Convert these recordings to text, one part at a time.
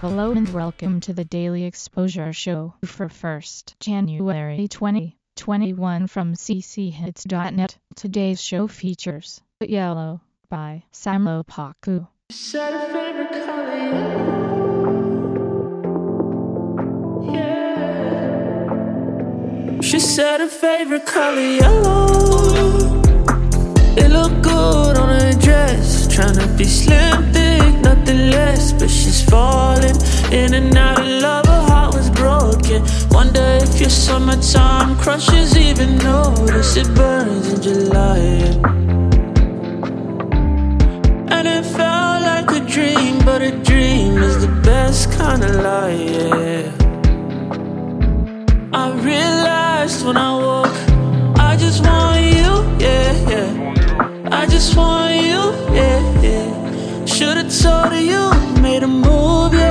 Hello and welcome to the Daily Exposure Show for 1st January 2021 from cchits.net. Today's show features Yellow by Samo Paku. She said her favorite color yellow. It looked good on her dress. Trying to be slim, thick, nothing less. But she's falling in and out of love. Her heart was broken. Wonder if your summertime crushes even notice it burns in July. And it felt like a dream, but a dream is the best kind of lie. Yeah. I realized when I woke, I just want you, yeah, yeah. I just want you, yeah, yeah. Should've told you made a move, yeah,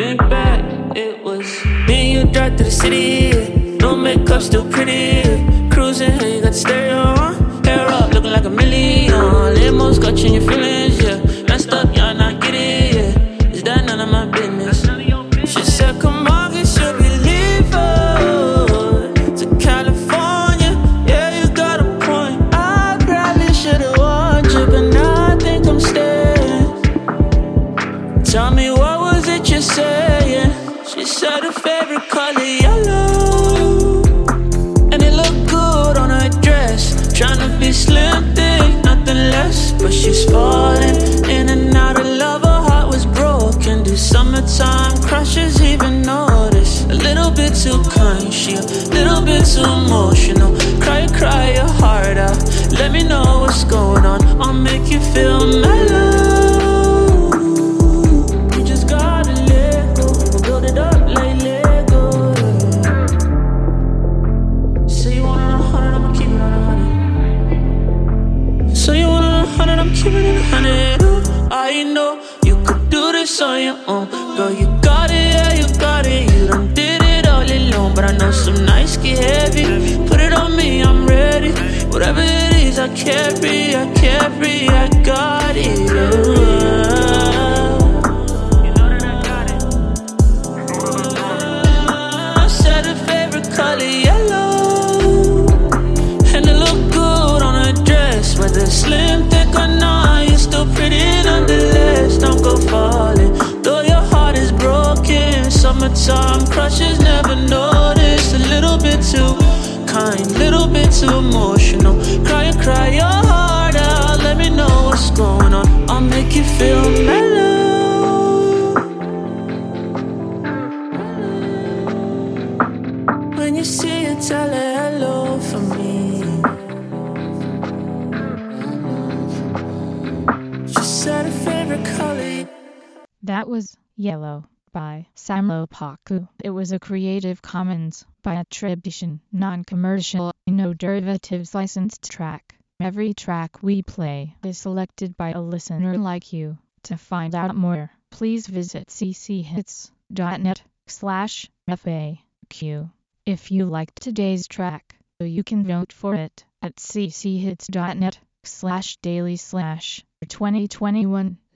Think back, it was me and you drive through the city. No makeup, still pretty. Cruising, you got the stereo on. Hair up, looking like a million. Limos got you in your Said her favorite color yellow, and it looked good on her dress. Tryna be slim, thick, nothing less, but she's falling in and out of love. Her heart was broken. Do summertime crushes even notice? A little bit too kind, she a little bit too emotional. Do this on your own. Girl, you got it, yeah, you got it. You done did it all alone. But I know some nights get heavy. Put it on me, I'm ready. Whatever it is, I carry, I carry, I got Summertime crushes never noticed. A little bit too kind, little bit too emotional. Cry and cry your heart out. Let me know what's going on. I'll make you feel mellow. When you see her, tell her hello for me. She said her favorite color. That was Yellow by Samo Paku. It was a Creative Commons by attribution, non-commercial, no derivatives licensed track. Every track we play is selected by a listener like you. To find out more, please visit cchits.net slash FAQ. If you liked today's track, you can vote for it at cchits.net slash daily slash 2021